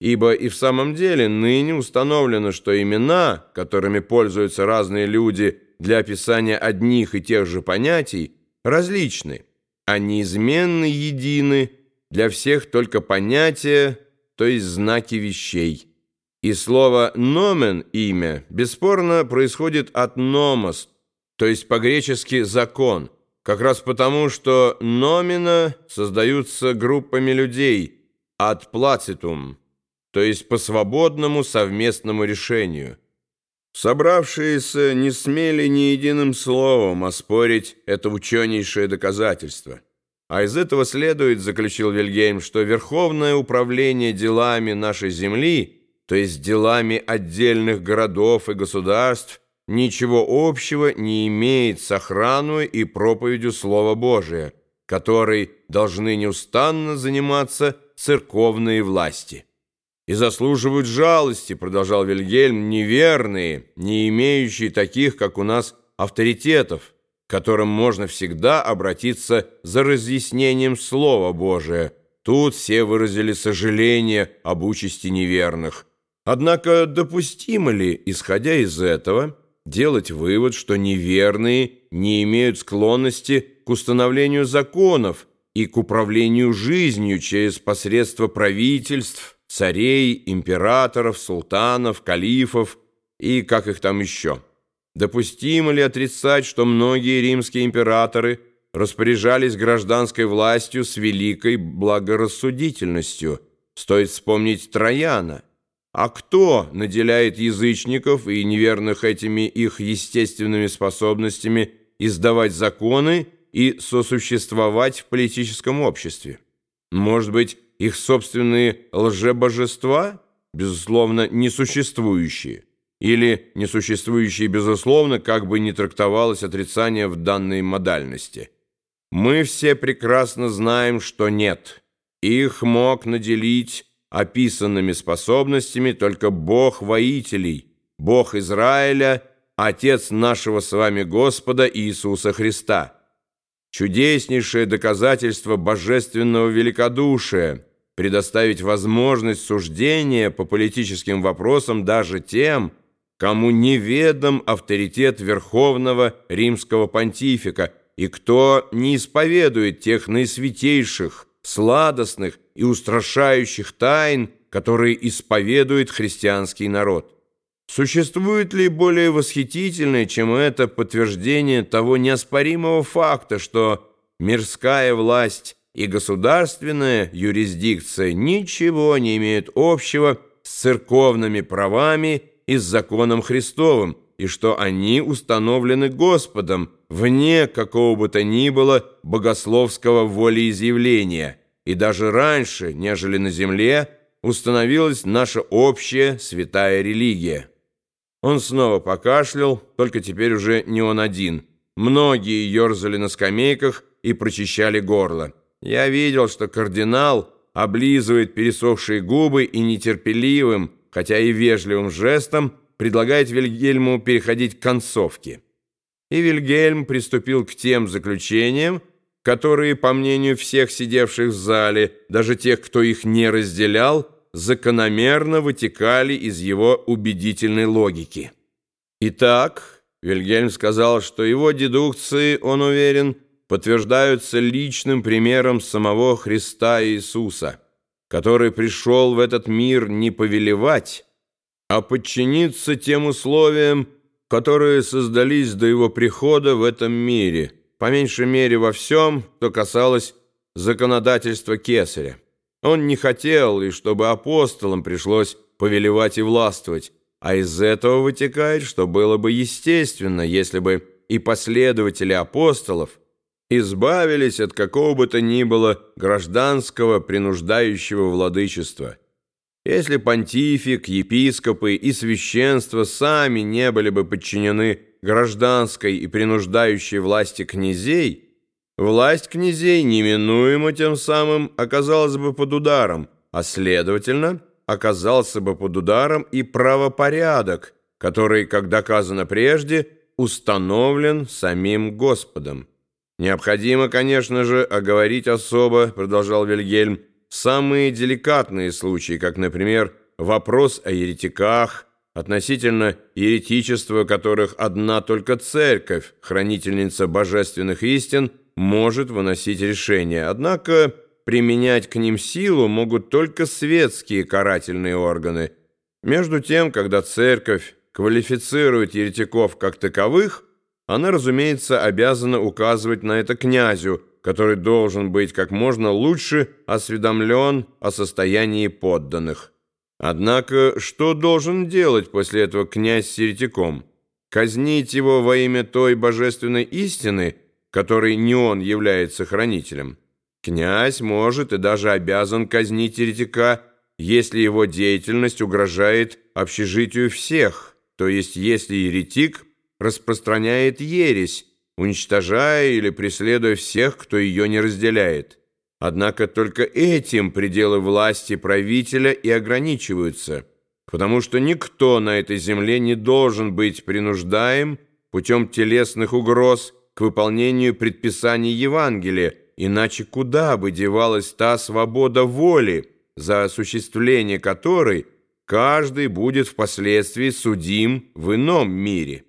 ибо и в самом деле ныне установлено, что имена, которыми пользуются разные люди для описания одних и тех же понятий, различны, а неизменны едины для всех только понятия, то есть знаки вещей. И слово «номен» — имя, бесспорно происходит от «номос», то есть по-гречески «закон», как раз потому, что «номина» создаются группами людей от «плацитум», то есть по свободному совместному решению. Собравшиеся не смели ни единым словом оспорить это ученейшее доказательство. А из этого следует, заключил Вильгельм, что Верховное управление делами нашей земли – то есть делами отдельных городов и государств, ничего общего не имеет с охраной и проповедью Слова Божия, которой должны неустанно заниматься церковные власти. «И заслуживают жалости», — продолжал Вильгельм, «неверные, не имеющие таких, как у нас, авторитетов, к которым можно всегда обратиться за разъяснением Слова Божия. Тут все выразили сожаление об участи неверных». Однако допустимо ли, исходя из этого, делать вывод, что неверные не имеют склонности к установлению законов и к управлению жизнью через посредство правительств, царей, императоров, султанов, калифов и как их там еще? Допустимо ли отрицать, что многие римские императоры распоряжались гражданской властью с великой благорассудительностью? Стоит вспомнить Трояна. А кто наделяет язычников и неверных этими их естественными способностями издавать законы и сосуществовать в политическом обществе? Может быть, их собственные лжебожества, безусловно, несуществующие, или несуществующие, безусловно, как бы ни трактовалось отрицание в данной модальности? Мы все прекрасно знаем, что нет. Их мог наделить описанными способностями только Бог воителей, Бог Израиля, Отец нашего с вами Господа Иисуса Христа. Чудеснейшее доказательство божественного великодушия предоставить возможность суждения по политическим вопросам даже тем, кому неведом авторитет Верховного Римского Понтифика и кто не исповедует тех наисвятейших, сладостных и устрашающих тайн, которые исповедует христианский народ. Существует ли более восхитительное, чем это подтверждение того неоспоримого факта, что мирская власть и государственная юрисдикция ничего не имеют общего с церковными правами и с законом Христовым, и что они установлены Господом вне какого бы то ни было богословского волеизъявления, и даже раньше, нежели на земле, установилась наша общая святая религия. Он снова покашлял, только теперь уже не он один. Многие ерзали на скамейках и прочищали горло. Я видел, что кардинал облизывает пересохшие губы и нетерпеливым, хотя и вежливым жестом предлагает Вильгельму переходить к концовке. И Вильгельм приступил к тем заключениям, которые, по мнению всех сидевших в зале, даже тех, кто их не разделял, закономерно вытекали из его убедительной логики. Итак, Вильгельм сказал, что его дедукции, он уверен, подтверждаются личным примером самого Христа Иисуса, который пришел в этот мир не повелевать, а подчиниться тем условиям, которые создались до его прихода в этом мире, по меньшей мере во всем, что касалось законодательства Кесаря. Он не хотел, и чтобы апостолам пришлось повелевать и властвовать, а из этого вытекает, что было бы естественно, если бы и последователи апостолов избавились от какого бы то ни было гражданского принуждающего владычества – если понтифик, епископы и священство сами не были бы подчинены гражданской и принуждающей власти князей, власть князей неминуемо тем самым оказалась бы под ударом, а следовательно, оказался бы под ударом и правопорядок, который, как доказано прежде, установлен самим Господом. Необходимо, конечно же, оговорить особо, продолжал Вильгельм, самые деликатные случаи, как, например, вопрос о еретиках, относительно еретичества которых одна только церковь, хранительница божественных истин, может выносить решение. Однако применять к ним силу могут только светские карательные органы. Между тем, когда церковь квалифицирует еретиков как таковых, она, разумеется, обязана указывать на это князю, который должен быть как можно лучше осведомлен о состоянии подданных. Однако, что должен делать после этого князь с еретиком? Казнить его во имя той божественной истины, которой не он является хранителем? Князь может и даже обязан казнить еретика, если его деятельность угрожает общежитию всех, то есть если еретик распространяет ересь, уничтожая или преследуя всех, кто ее не разделяет. Однако только этим пределы власти правителя и ограничиваются, потому что никто на этой земле не должен быть принуждаем путем телесных угроз к выполнению предписаний Евангелия, иначе куда бы девалась та свобода воли, за осуществление которой каждый будет впоследствии судим в ином мире.